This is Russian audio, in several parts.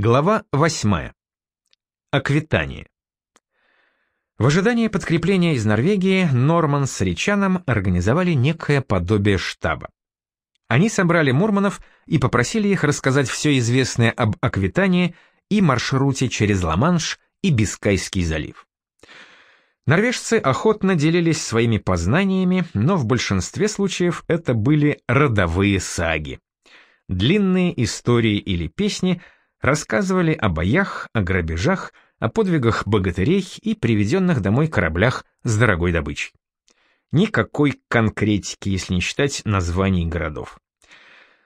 Глава 8. Аквитания. В ожидании подкрепления из Норвегии Норман с Ричаном организовали некое подобие штаба. Они собрали мурманов и попросили их рассказать все известное об Аквитании и маршруте через Ла-Манш и Бискайский залив. Норвежцы охотно делились своими познаниями, но в большинстве случаев это были родовые саги. Длинные истории или песни – рассказывали о боях, о грабежах, о подвигах богатырей и приведенных домой кораблях с дорогой добычей. Никакой конкретики, если не считать названий городов.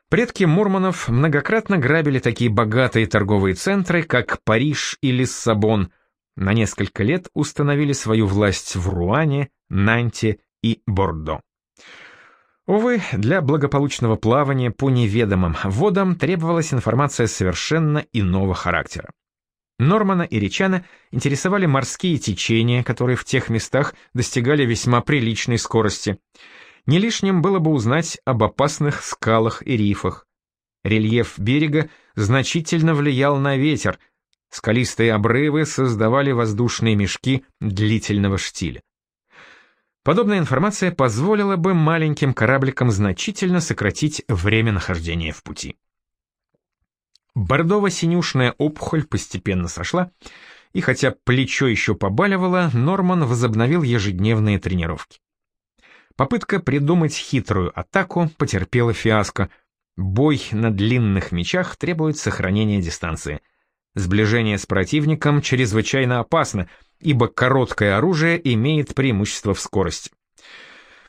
Предки Мурманов многократно грабили такие богатые торговые центры, как Париж и Лиссабон, на несколько лет установили свою власть в Руане, Нанте и Бордо. Увы, для благополучного плавания по неведомым водам требовалась информация совершенно иного характера. Нормана и Ричана интересовали морские течения, которые в тех местах достигали весьма приличной скорости. Не лишним было бы узнать об опасных скалах и рифах. Рельеф берега значительно влиял на ветер, скалистые обрывы создавали воздушные мешки длительного штиля. Подобная информация позволила бы маленьким корабликам значительно сократить время нахождения в пути. Бордово-синюшная опухоль постепенно сошла, и хотя плечо еще побаливало, Норман возобновил ежедневные тренировки. Попытка придумать хитрую атаку потерпела фиаско. Бой на длинных мечах требует сохранения дистанции. Сближение с противником чрезвычайно опасно — ибо короткое оружие имеет преимущество в скорости.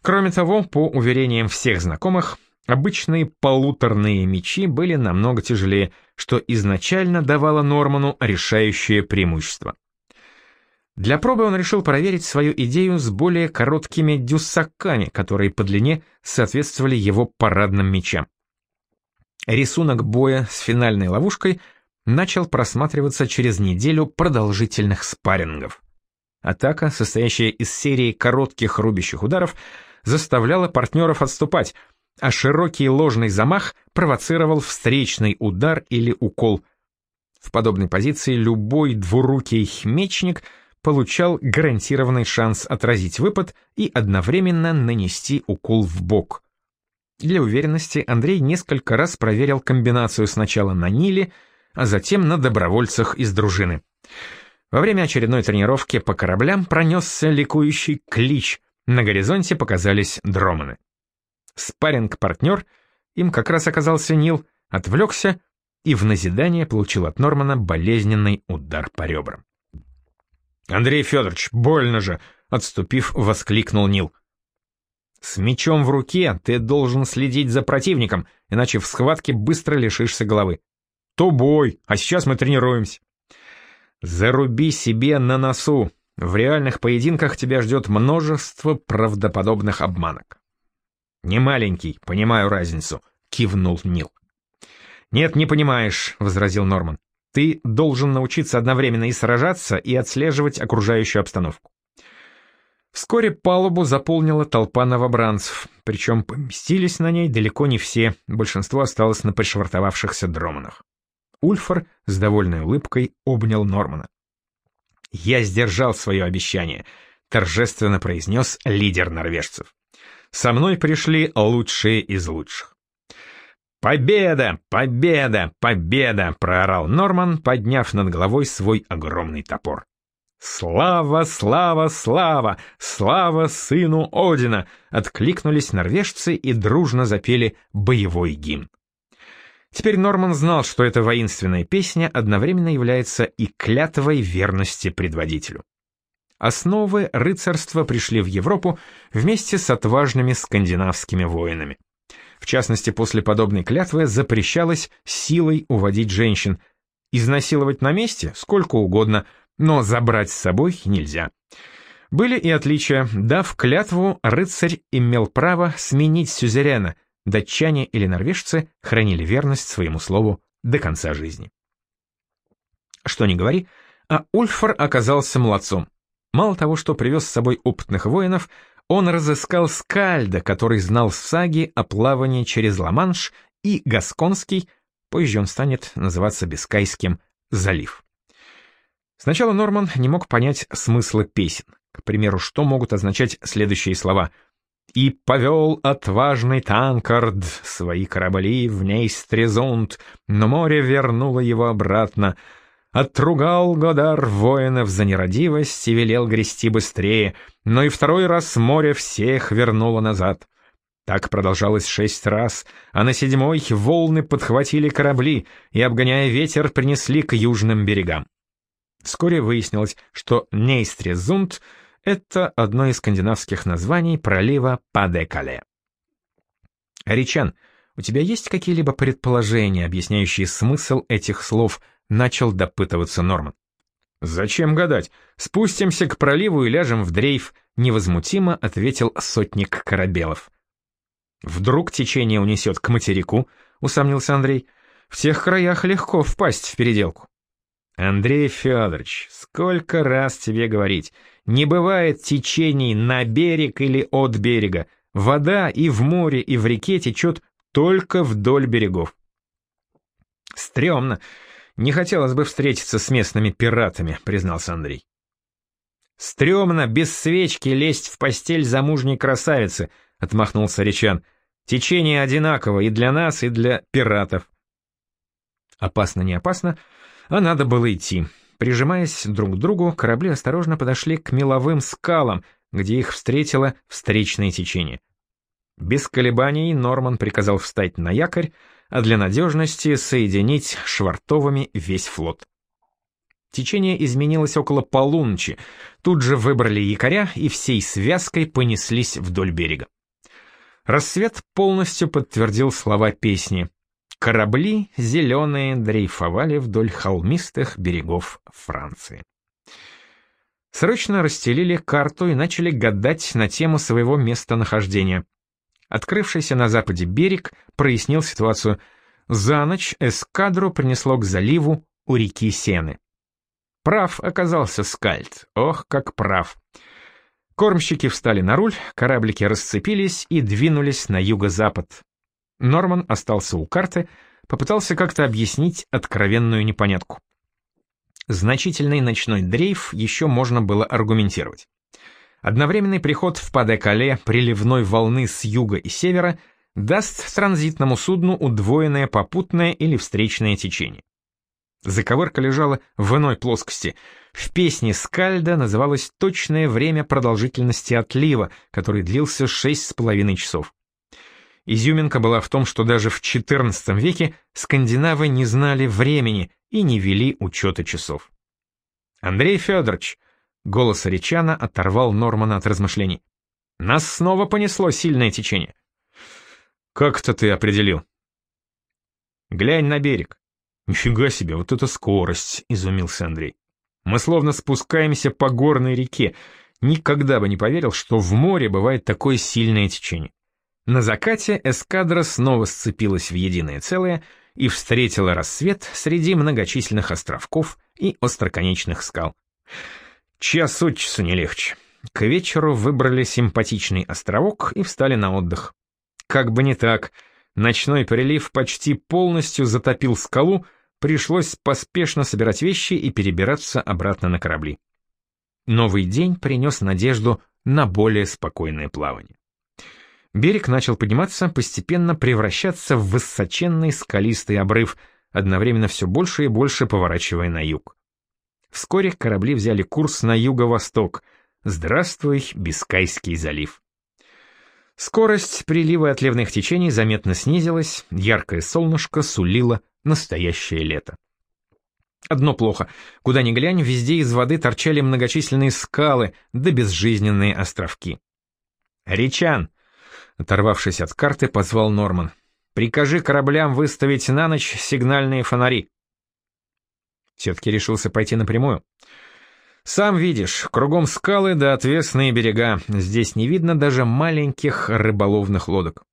Кроме того, по уверениям всех знакомых, обычные полуторные мечи были намного тяжелее, что изначально давало Норману решающее преимущество. Для пробы он решил проверить свою идею с более короткими дюссаками, которые по длине соответствовали его парадным мечам. Рисунок боя с финальной ловушкой начал просматриваться через неделю продолжительных спаррингов. Атака, состоящая из серии коротких рубящих ударов, заставляла партнеров отступать, а широкий ложный замах провоцировал встречный удар или укол. В подобной позиции любой двурукий мечник получал гарантированный шанс отразить выпад и одновременно нанести укол в бок. Для уверенности Андрей несколько раз проверил комбинацию сначала на Ниле, а затем на добровольцах из дружины. Во время очередной тренировки по кораблям пронесся ликующий клич, на горизонте показались дроманы. Спарринг-партнер, им как раз оказался Нил, отвлекся и в назидание получил от Нормана болезненный удар по ребрам. «Андрей Федорович, больно же!» — отступив, воскликнул Нил. «С мечом в руке ты должен следить за противником, иначе в схватке быстро лишишься головы. То бой, а сейчас мы тренируемся». Заруби себе на носу. В реальных поединках тебя ждет множество правдоподобных обманок. Не маленький, понимаю разницу, кивнул Нил. Нет, не понимаешь, возразил Норман. Ты должен научиться одновременно и сражаться, и отслеживать окружающую обстановку. Вскоре палубу заполнила толпа новобранцев, причем поместились на ней далеко не все, большинство осталось на пришвартовавшихся дроманах. Ульфар с довольной улыбкой обнял Нормана. «Я сдержал свое обещание», — торжественно произнес лидер норвежцев. «Со мной пришли лучшие из лучших». «Победа! Победа! Победа!» — проорал Норман, подняв над головой свой огромный топор. «Слава, слава, слава! Слава сыну Одина!» — откликнулись норвежцы и дружно запели боевой гимн. Теперь Норман знал, что эта воинственная песня одновременно является и клятвой верности предводителю. Основы рыцарства пришли в Европу вместе с отважными скандинавскими воинами. В частности, после подобной клятвы запрещалось силой уводить женщин. Изнасиловать на месте сколько угодно, но забрать с собой нельзя. Были и отличия. Дав клятву, рыцарь имел право сменить сюзерена, датчане или норвежцы хранили верность своему слову до конца жизни. Что ни говори, а Ульфар оказался молодцом. Мало того, что привез с собой опытных воинов, он разыскал Скальда, который знал саги о плавании через Ла-Манш, и Гасконский, позже он станет называться Бискайским, залив. Сначала Норман не мог понять смысла песен. К примеру, что могут означать следующие слова «И повел отважный Танкард свои корабли в ней стрезунт, но море вернуло его обратно». Отругал Годар воинов за нерадивость и велел грести быстрее, но и второй раз море всех вернуло назад. Так продолжалось шесть раз, а на седьмой волны подхватили корабли и, обгоняя ветер, принесли к южным берегам. Вскоре выяснилось, что Нейстрезунд — это одно из скандинавских названий пролива Падекале. Ричан, у тебя есть какие-либо предположения, объясняющие смысл этих слов — начал допытываться Норман. «Зачем гадать? Спустимся к проливу и ляжем в дрейф», — невозмутимо ответил сотник Корабелов. «Вдруг течение унесет к материку?» — усомнился Андрей. «В тех краях легко впасть в переделку». «Андрей Федорович, сколько раз тебе говорить, не бывает течений на берег или от берега. Вода и в море, и в реке течет только вдоль берегов». «Стремно. Не хотелось бы встретиться с местными пиратами», — признался Андрей. «Стремно без свечки лезть в постель замужней красавицы», — отмахнулся Речан. «Течение одинаково и для нас, и для пиратов». Опасно не опасно, а надо было идти. Прижимаясь друг к другу, корабли осторожно подошли к меловым скалам, где их встретило встречное течение. Без колебаний Норман приказал встать на якорь, а для надежности соединить швартовыми весь флот. Течение изменилось около полуночи, тут же выбрали якоря и всей связкой понеслись вдоль берега. Рассвет полностью подтвердил слова песни. Корабли зеленые дрейфовали вдоль холмистых берегов Франции. Срочно расстелили карту и начали гадать на тему своего местонахождения. Открывшийся на западе берег прояснил ситуацию. За ночь эскадру принесло к заливу у реки Сены. Прав оказался Скальд, ох, как прав. Кормщики встали на руль, кораблики расцепились и двинулись на юго-запад. Норман остался у карты, попытался как-то объяснить откровенную непонятку. Значительный ночной дрейф еще можно было аргументировать. Одновременный приход в Паде-Кале приливной волны с юга и севера даст транзитному судну удвоенное попутное или встречное течение. Заковырка лежала в иной плоскости. В песне Скальда называлось точное время продолжительности отлива, который длился шесть с половиной часов. Изюминка была в том, что даже в XIV веке скандинавы не знали времени и не вели учета часов. Андрей Федорович, Голос Ричана оторвал Нормана от размышлений. «Нас снова понесло сильное течение». «Как это ты определил?» «Глянь на берег». «Нифига себе, вот это скорость!» — изумился Андрей. «Мы словно спускаемся по горной реке. Никогда бы не поверил, что в море бывает такое сильное течение». На закате эскадра снова сцепилась в единое целое и встретила рассвет среди многочисленных островков и остроконечных скал. Час от часу не легче. К вечеру выбрали симпатичный островок и встали на отдых. Как бы не так, ночной прилив почти полностью затопил скалу, пришлось поспешно собирать вещи и перебираться обратно на корабли. Новый день принес надежду на более спокойное плавание. Берег начал подниматься, постепенно превращаться в высоченный скалистый обрыв, одновременно все больше и больше поворачивая на юг. Вскоре корабли взяли курс на юго-восток. Здравствуй, Бискайский залив. Скорость прилива отливных течений заметно снизилась, яркое солнышко сулило настоящее лето. Одно плохо. Куда ни глянь, везде из воды торчали многочисленные скалы да безжизненные островки. «Речан!» — оторвавшись от карты, позвал Норман. «Прикажи кораблям выставить на ночь сигнальные фонари». Все-таки решился пойти напрямую. «Сам видишь, кругом скалы да отвесные берега. Здесь не видно даже маленьких рыболовных лодок».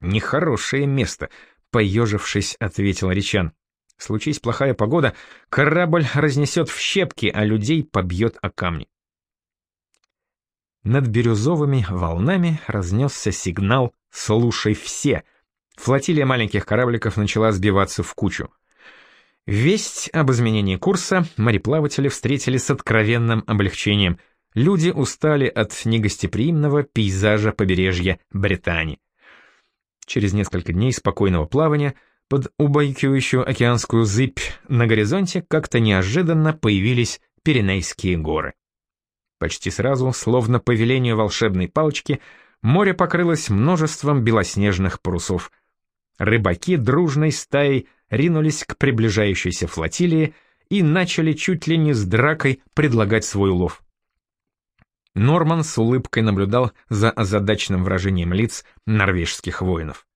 «Нехорошее место», — поежившись, ответил Речан. «Случись плохая погода, корабль разнесет в щепки, а людей побьет о камни». Над бирюзовыми волнами разнесся сигнал «Слушай все!». Флотилия маленьких корабликов начала сбиваться в кучу. Весть об изменении курса мореплаватели встретили с откровенным облегчением. Люди устали от негостеприимного пейзажа побережья Британии. Через несколько дней спокойного плавания под убаюкивающую океанскую зыбь на горизонте как-то неожиданно появились Пиренейские горы. Почти сразу, словно по велению волшебной палочки, море покрылось множеством белоснежных парусов. Рыбаки дружной стаей ринулись к приближающейся флотилии и начали чуть ли не с дракой предлагать свой улов. Норман с улыбкой наблюдал за озадаченным выражением лиц норвежских воинов.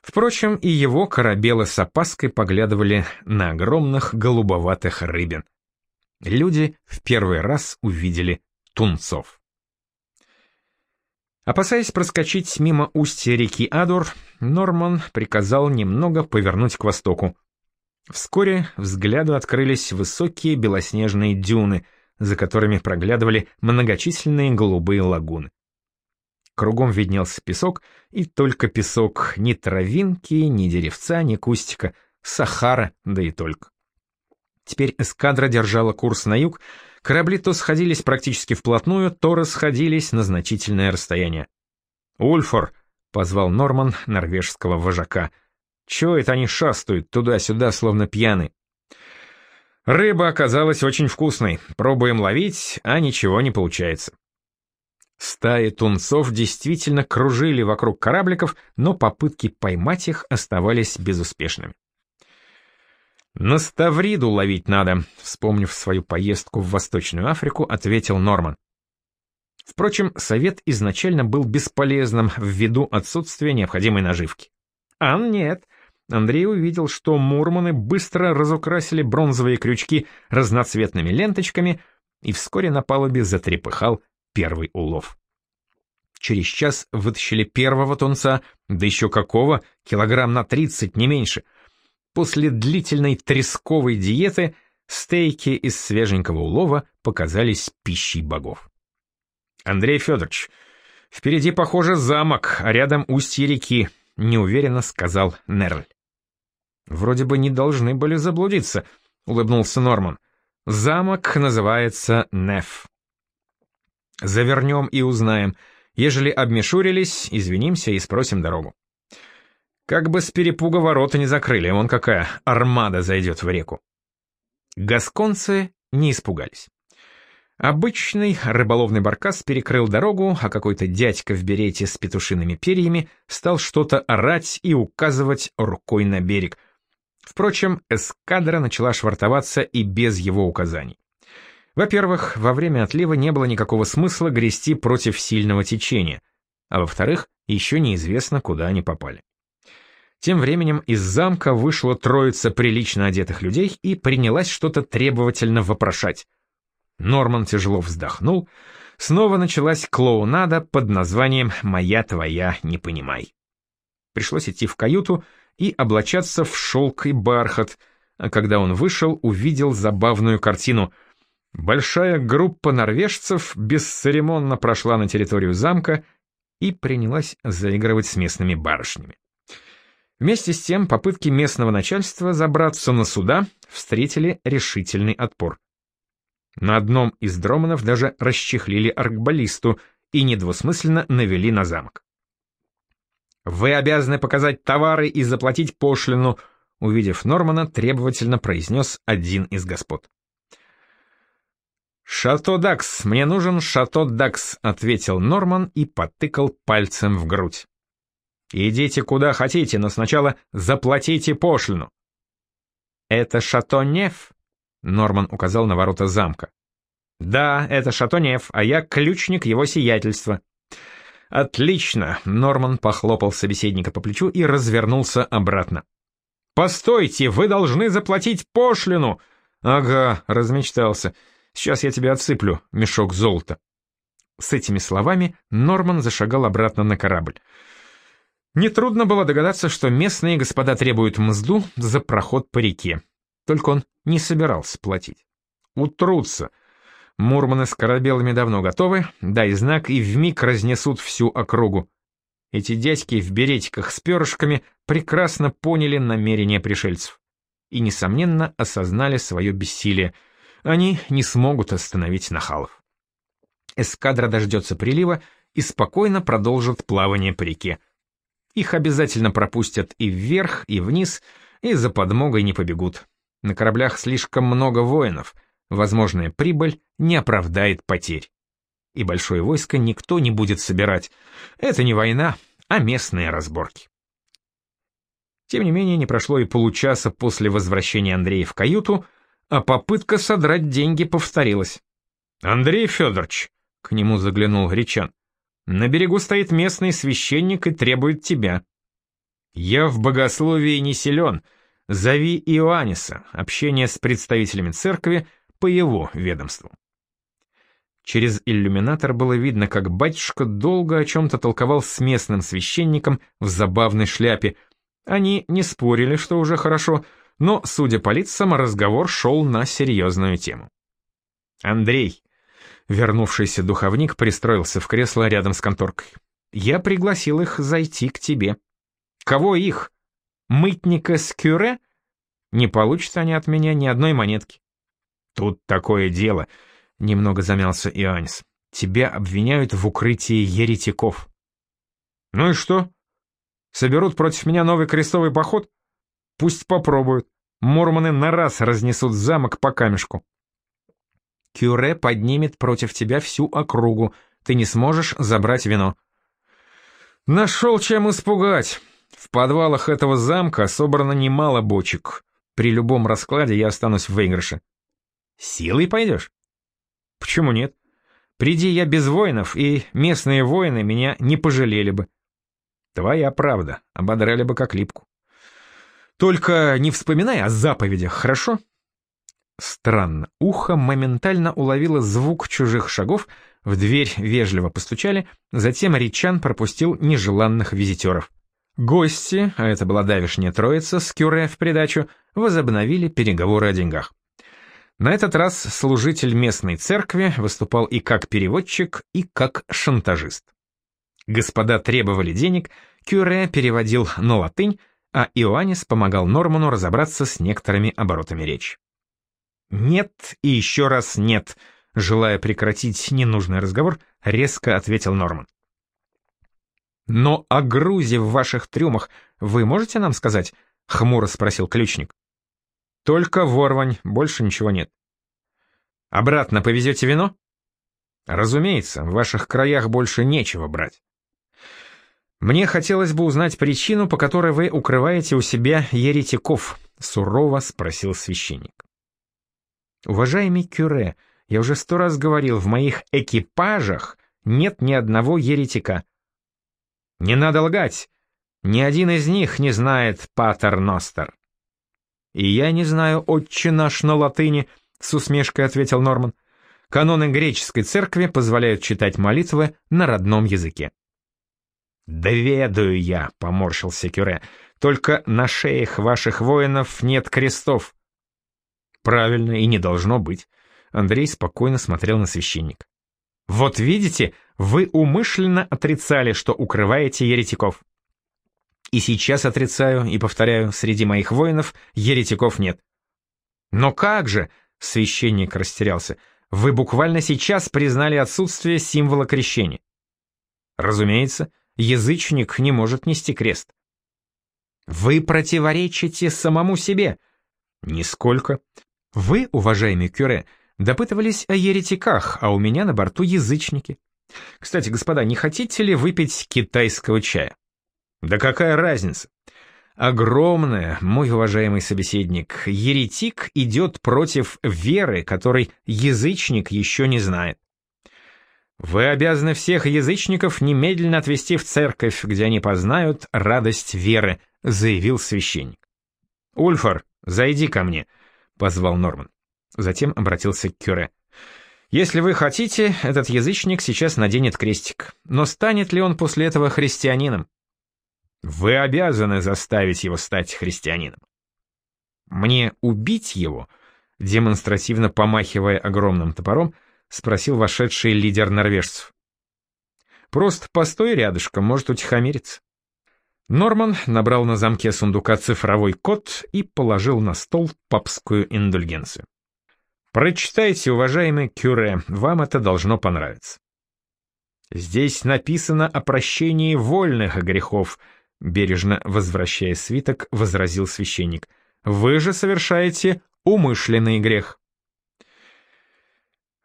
Впрочем, и его корабелы с опаской поглядывали на огромных голубоватых рыбин. Люди в первый раз увидели тунцов. Опасаясь проскочить мимо устья реки Адур, Норман приказал немного повернуть к востоку. Вскоре взгляду открылись высокие белоснежные дюны, за которыми проглядывали многочисленные голубые лагуны. Кругом виднелся песок, и только песок, ни травинки, ни деревца, ни кустика, Сахара, да и только. Теперь эскадра держала курс на юг, корабли то сходились практически вплотную, то расходились на значительное расстояние. «Ульфор!» — позвал Норман норвежского вожака. «Чего это они шастают туда-сюда, словно пьяны?» Рыба оказалась очень вкусной. Пробуем ловить, а ничего не получается. Стаи тунцов действительно кружили вокруг корабликов, но попытки поймать их оставались безуспешными. «На Ставриду ловить надо», — вспомнив свою поездку в Восточную Африку, ответил Норман. Впрочем, совет изначально был бесполезным ввиду отсутствия необходимой наживки. А нет, Андрей увидел, что мурманы быстро разукрасили бронзовые крючки разноцветными ленточками, и вскоре на палубе затрепыхал первый улов. Через час вытащили первого тунца, да еще какого, килограмм на тридцать, не меньше — После длительной тресковой диеты стейки из свеженького улова показались пищей богов. «Андрей Федорович, впереди, похоже, замок, а рядом устье реки», — неуверенно сказал Нерль. «Вроде бы не должны были заблудиться», — улыбнулся Норман. «Замок называется Неф». «Завернем и узнаем. Ежели обмешурились, извинимся и спросим дорогу». Как бы с перепуга ворота не закрыли, вон какая армада зайдет в реку. Гасконцы не испугались. Обычный рыболовный баркас перекрыл дорогу, а какой-то дядька в берете с петушиными перьями стал что-то орать и указывать рукой на берег. Впрочем, эскадра начала швартоваться и без его указаний. Во-первых, во время отлива не было никакого смысла грести против сильного течения, а во-вторых, еще неизвестно, куда они попали. Тем временем из замка вышла троица прилично одетых людей и принялась что-то требовательно вопрошать. Норман тяжело вздохнул. Снова началась клоунада под названием «Моя твоя, не понимай». Пришлось идти в каюту и облачаться в шелк и бархат, а когда он вышел, увидел забавную картину. Большая группа норвежцев бесцеремонно прошла на территорию замка и принялась заигрывать с местными барышнями. Вместе с тем попытки местного начальства забраться на суда встретили решительный отпор. На одном из дроманов даже расчехлили аркбаллисту и недвусмысленно навели на замок. «Вы обязаны показать товары и заплатить пошлину», увидев Нормана, требовательно произнес один из господ. «Шато Дакс, мне нужен Шато Дакс», — ответил Норман и потыкал пальцем в грудь. Идите куда хотите, но сначала заплатите пошлину. Это Шато Неф? Норман указал на ворота замка. Да, это Шато Неф, а я ключник его сиятельства. Отлично, Норман похлопал собеседника по плечу и развернулся обратно. Постойте, вы должны заплатить пошлину. Ага, размечтался. Сейчас я тебе отсыплю мешок золота. С этими словами Норман зашагал обратно на корабль. Нетрудно было догадаться, что местные господа требуют мзду за проход по реке. Только он не собирался платить. Утрутся. Мурманы с корабелами давно готовы, дай знак и вмиг разнесут всю округу. Эти дядьки в беретиках с перышками прекрасно поняли намерения пришельцев. и, несомненно, осознали свое бессилие. Они не смогут остановить нахалов. Эскадра дождется прилива и спокойно продолжит плавание по реке. Их обязательно пропустят и вверх, и вниз, и за подмогой не побегут. На кораблях слишком много воинов, возможная прибыль не оправдает потерь. И большое войско никто не будет собирать. Это не война, а местные разборки. Тем не менее, не прошло и получаса после возвращения Андрея в каюту, а попытка содрать деньги повторилась. «Андрей Федорович», — к нему заглянул Гречан, — «на берегу стоит местный священник и требует тебя». «Я в богословии не силен. Зови Иоанниса, общение с представителями церкви по его ведомству». Через иллюминатор было видно, как батюшка долго о чем-то толковал с местным священником в забавной шляпе. Они не спорили, что уже хорошо, но, судя по лицам, разговор шел на серьезную тему. Андрей, вернувшийся духовник, пристроился в кресло рядом с конторкой. «Я пригласил их зайти к тебе». «Кого их? Мытника с кюре?» «Не получат они от меня ни одной монетки». «Тут такое дело», — немного замялся Иоаннис. «Тебя обвиняют в укрытии еретиков». «Ну и что? Соберут против меня новый крестовый поход? Пусть попробуют. Мормоны на раз разнесут замок по камешку». «Кюре поднимет против тебя всю округу. Ты не сможешь забрать вино». «Нашел чем испугать. В подвалах этого замка собрано немало бочек. При любом раскладе я останусь в выигрыше». «Силой пойдешь?» Почему нет? Приди я без воинов, и местные воины меня не пожалели бы. Твоя правда, ободрали бы как липку. Только не вспоминай о заповедях, хорошо? Странно, ухо моментально уловило звук чужих шагов, в дверь вежливо постучали, затем Ричан пропустил нежеланных визитеров. Гости, а это была давишняя троица с кюре в придачу, возобновили переговоры о деньгах. На этот раз служитель местной церкви выступал и как переводчик, и как шантажист. Господа требовали денег, Кюре переводил на латынь, а Иоаннис помогал Норману разобраться с некоторыми оборотами речи. «Нет и еще раз нет», — желая прекратить ненужный разговор, резко ответил Норман. «Но о грузе в ваших трюмах вы можете нам сказать?» — хмуро спросил ключник. Только ворвань, больше ничего нет. Обратно повезете вино? Разумеется, в ваших краях больше нечего брать. Мне хотелось бы узнать причину, по которой вы укрываете у себя еретиков, сурово спросил священник. Уважаемый Кюре, я уже сто раз говорил, в моих экипажах нет ни одного еретика. Не надо лгать, ни один из них не знает Патер Ностер. «И я не знаю «Отче наш» на латыни», — с усмешкой ответил Норман. «Каноны греческой церкви позволяют читать молитвы на родном языке». «Да ведаю я», — поморщился Кюре, — «только на шеях ваших воинов нет крестов». «Правильно, и не должно быть», — Андрей спокойно смотрел на священника. «Вот видите, вы умышленно отрицали, что укрываете еретиков». И сейчас отрицаю и повторяю, среди моих воинов еретиков нет. Но как же, священник растерялся, вы буквально сейчас признали отсутствие символа крещения. Разумеется, язычник не может нести крест. Вы противоречите самому себе. Нисколько. Вы, уважаемый Кюре, допытывались о еретиках, а у меня на борту язычники. Кстати, господа, не хотите ли выпить китайского чая? Да какая разница? Огромная, мой уважаемый собеседник, еретик идет против веры, которой язычник еще не знает. Вы обязаны всех язычников немедленно отвести в церковь, где они познают радость веры, заявил священник. Ульфар, зайди ко мне, позвал Норман. Затем обратился к Кюре. Если вы хотите, этот язычник сейчас наденет крестик. Но станет ли он после этого христианином? Вы обязаны заставить его стать христианином. Мне убить его, демонстративно помахивая огромным топором, спросил вошедший лидер норвежцев. Просто постой рядышком, может утихомириться. Норман набрал на замке сундука цифровой код и положил на стол папскую индульгенцию. «Прочитайте, уважаемый Кюре, вам это должно понравиться». «Здесь написано о прощении вольных грехов», — бережно возвращая свиток, возразил священник. «Вы же совершаете умышленный грех».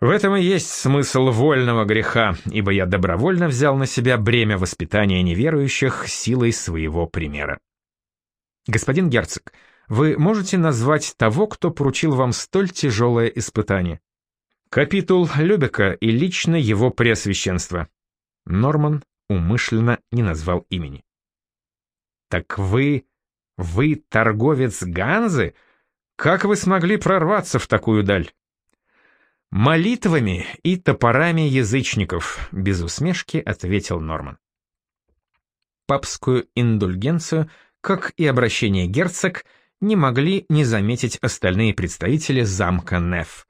В этом и есть смысл вольного греха, ибо я добровольно взял на себя бремя воспитания неверующих силой своего примера. Господин герцог, вы можете назвать того, кто поручил вам столь тяжелое испытание? Капитул Любека и лично его преосвященство. Норман умышленно не назвал имени. Так вы... вы торговец Ганзы? Как вы смогли прорваться в такую даль? «Молитвами и топорами язычников», — без усмешки ответил Норман. Папскую индульгенцию, как и обращение герцог, не могли не заметить остальные представители замка Неф.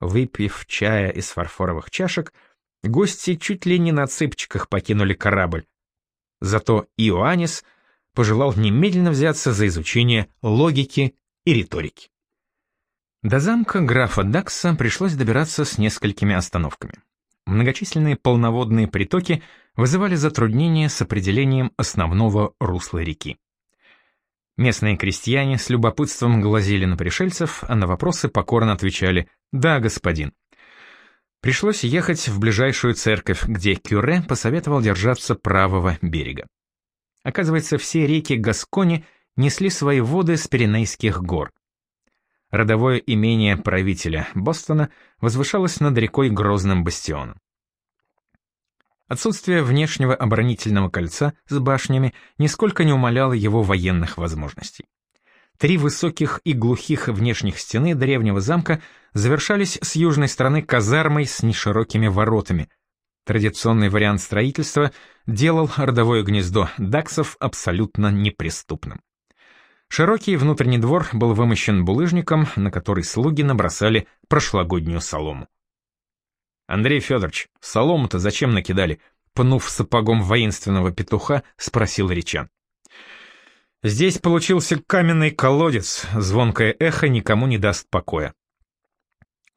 Выпив чая из фарфоровых чашек, гости чуть ли не на цыпчиках покинули корабль. Зато Иоаннис пожелал немедленно взяться за изучение логики и риторики. До замка графа Дакса пришлось добираться с несколькими остановками. Многочисленные полноводные притоки вызывали затруднения с определением основного русла реки. Местные крестьяне с любопытством глазели на пришельцев, а на вопросы покорно отвечали «Да, господин». Пришлось ехать в ближайшую церковь, где Кюре посоветовал держаться правого берега. Оказывается, все реки Гаскони несли свои воды с Пиренейских гор. Родовое имение правителя Бостона возвышалось над рекой грозным бастионом. Отсутствие внешнего оборонительного кольца с башнями нисколько не умаляло его военных возможностей. Три высоких и глухих внешних стены древнего замка завершались с южной стороны казармой с неширокими воротами. Традиционный вариант строительства делал родовое гнездо даксов абсолютно неприступным. Широкий внутренний двор был вымощен булыжником, на который слуги набросали прошлогоднюю солому. «Андрей Федорович, солому-то зачем накидали?» Пнув сапогом воинственного петуха, спросил Речан. «Здесь получился каменный колодец, звонкое эхо никому не даст покоя».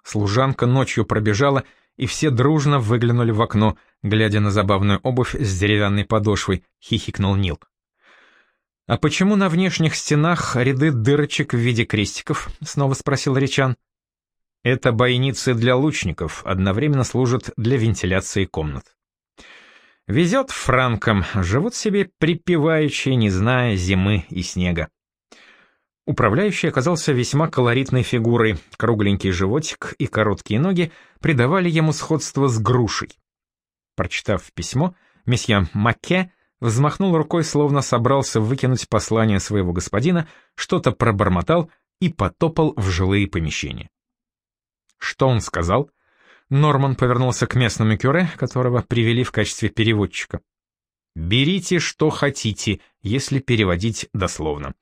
Служанка ночью пробежала, и все дружно выглянули в окно, глядя на забавную обувь с деревянной подошвой, хихикнул Нил. «А почему на внешних стенах ряды дырочек в виде крестиков?» — снова спросил Речан. «Это бойницы для лучников, одновременно служат для вентиляции комнат». Везет франкам, живут себе припеваючи, не зная зимы и снега. Управляющий оказался весьма колоритной фигурой, кругленький животик и короткие ноги придавали ему сходство с грушей. Прочитав письмо, месье Маке взмахнул рукой, словно собрался выкинуть послание своего господина, что-то пробормотал и потопал в жилые помещения. Что он сказал? Норман повернулся к местному кюре, которого привели в качестве переводчика. «Берите, что хотите, если переводить дословно.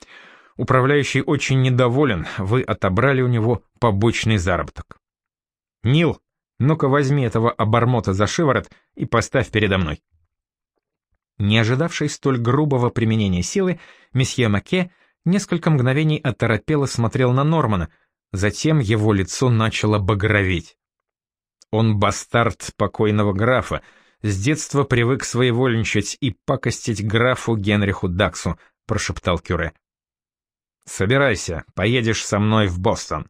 Управляющий очень недоволен, вы отобрали у него побочный заработок. Нил, ну-ка возьми этого обормота за шиворот и поставь передо мной». Не ожидавший столь грубого применения силы, месье Маке несколько мгновений оторопело смотрел на Нормана, затем его лицо начало багроветь. Он бастард покойного графа, с детства привык своевольничать и пакостить графу Генриху Даксу, прошептал Кюре. «Собирайся, поедешь со мной в Бостон».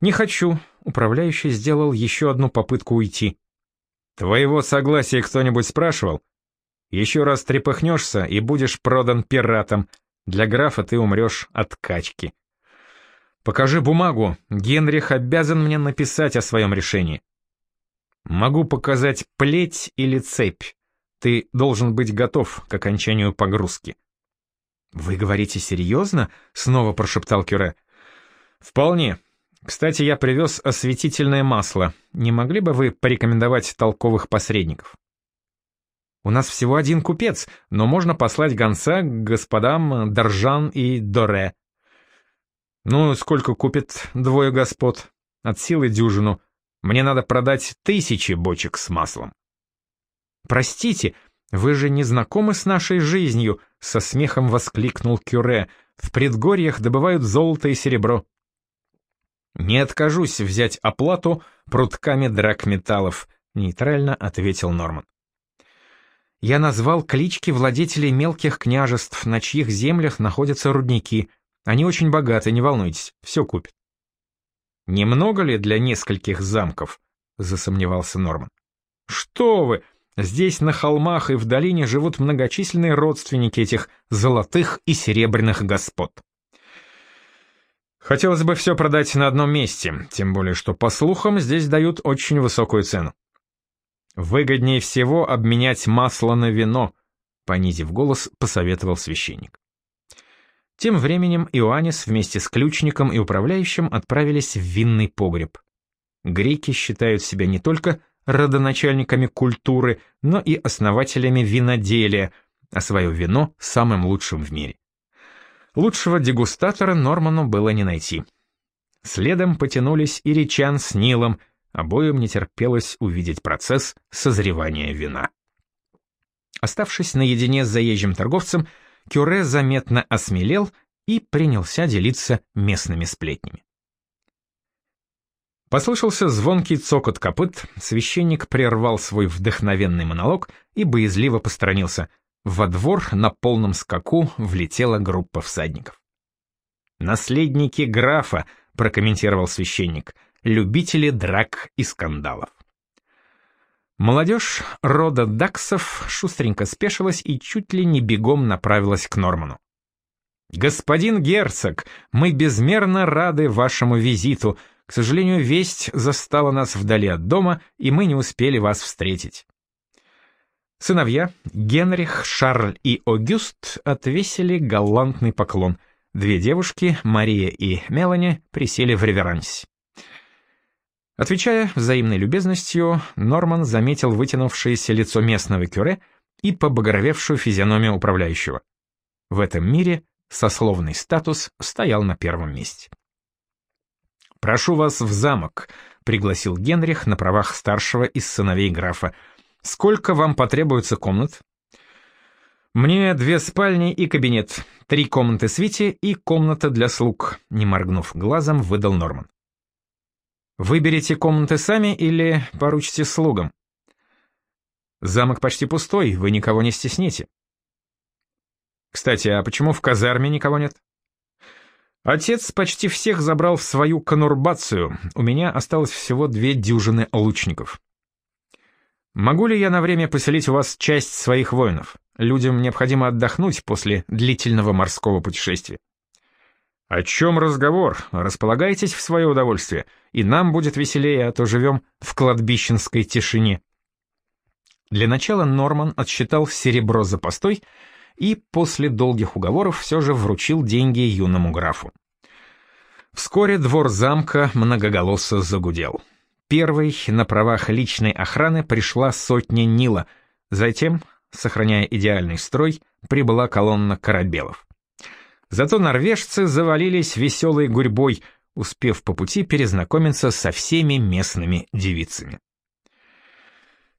«Не хочу», — управляющий сделал еще одну попытку уйти. «Твоего согласия кто-нибудь спрашивал?» Еще раз трепыхнешься и будешь продан пиратом. Для графа ты умрешь от качки. Покажи бумагу. Генрих обязан мне написать о своем решении. Могу показать плеть или цепь. Ты должен быть готов к окончанию погрузки. «Вы говорите серьезно?» — снова прошептал Кюре. «Вполне. Кстати, я привез осветительное масло. Не могли бы вы порекомендовать толковых посредников?» У нас всего один купец, но можно послать гонца к господам Доржан и Доре. Ну, сколько купит двое господ? От силы дюжину. Мне надо продать тысячи бочек с маслом. Простите, Вы же не знакомы с нашей жизнью!» — со смехом воскликнул Кюре. «В предгорьях добывают золото и серебро». «Не откажусь взять оплату прутками драгметаллов», — нейтрально ответил Норман. «Я назвал клички владетелей мелких княжеств, на чьих землях находятся рудники. Они очень богаты, не волнуйтесь, все купят». «Немного ли для нескольких замков?» — засомневался Норман. «Что вы! Здесь на холмах и в долине живут многочисленные родственники этих золотых и серебряных господ». Хотелось бы все продать на одном месте, тем более что, по слухам, здесь дают очень высокую цену. Выгоднее всего обменять масло на вино, понизив голос, посоветовал священник. Тем временем Иоаннис вместе с ключником и управляющим отправились в винный погреб. Греки считают себя не только родоначальниками культуры, но и основателями виноделия, а свое вино самым лучшим в мире. Лучшего дегустатора Норману было не найти. Следом потянулись и Ричан с Нилом, обоим не терпелось увидеть процесс созревания вина. Оставшись наедине с заезжим торговцем, Кюре заметно осмелел и принялся делиться местными сплетнями. Послышался звонкий цокот копыт, священник прервал свой вдохновенный монолог и боязливо посторонился — во двор на полном скаку влетела группа всадников. «Наследники графа», — прокомментировал священник, — «любители драк и скандалов». Молодежь рода Даксов шустренько спешилась и чуть ли не бегом направилась к Норману. «Господин герцог, мы безмерно рады вашему визиту. К сожалению, весть застала нас вдали от дома, и мы не успели вас встретить». Сыновья Генрих, Шарль и Огюст отвесили галантный поклон. Две девушки, Мария и Мелани, присели в реверансе. Отвечая взаимной любезностью, Норман заметил вытянувшееся лицо местного кюре и побагровевшую физиономию управляющего. В этом мире сословный статус стоял на первом месте. «Прошу вас в замок», — пригласил Генрих на правах старшего из сыновей графа, — Сколько вам потребуется комнат? Мне две спальни и кабинет, три комнаты с Вити и комната для слуг, не моргнув глазом, выдал Норман. Выберите комнаты сами или поручите слугам? Замок почти пустой, вы никого не стесните. Кстати, а почему в казарме никого нет? Отец почти всех забрал в свою конурбацию, у меня осталось всего две дюжины лучников. Могу ли я на время поселить у вас часть своих воинов? Людям необходимо отдохнуть после длительного морского путешествия. О чем разговор? Располагайтесь в свое удовольствие, и нам будет веселее, а то живем в кладбищенской тишине. Для начала Норман отсчитал серебро за постой и после долгих уговоров все же вручил деньги юному графу. Вскоре двор замка многоголосо загудел. Первой на правах личной охраны пришла сотня Нила, затем, сохраняя идеальный строй, прибыла колонна корабелов. Зато норвежцы завалились веселой гурьбой, успев по пути перезнакомиться со всеми местными девицами.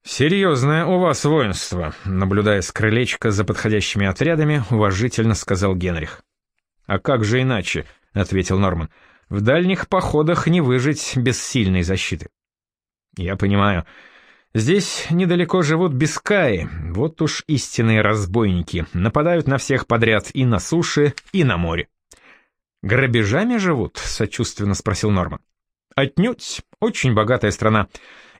«Серьезное у вас воинство», — наблюдая с крылечка за подходящими отрядами, уважительно сказал Генрих. «А как же иначе?» — ответил Норман. «В дальних походах не выжить без сильной защиты». Я понимаю. Здесь недалеко живут бескаи, вот уж истинные разбойники, нападают на всех подряд и на суше, и на море. «Грабежами живут?» — сочувственно спросил Норман. «Отнюдь. Очень богатая страна.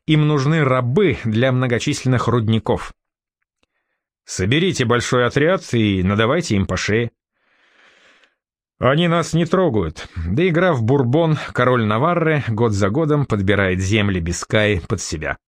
Им нужны рабы для многочисленных рудников». «Соберите большой отряд и надавайте им по шее». Они нас не трогают. Да и граф Бурбон, король Наварры, год за годом подбирает земли Бискаи под себя.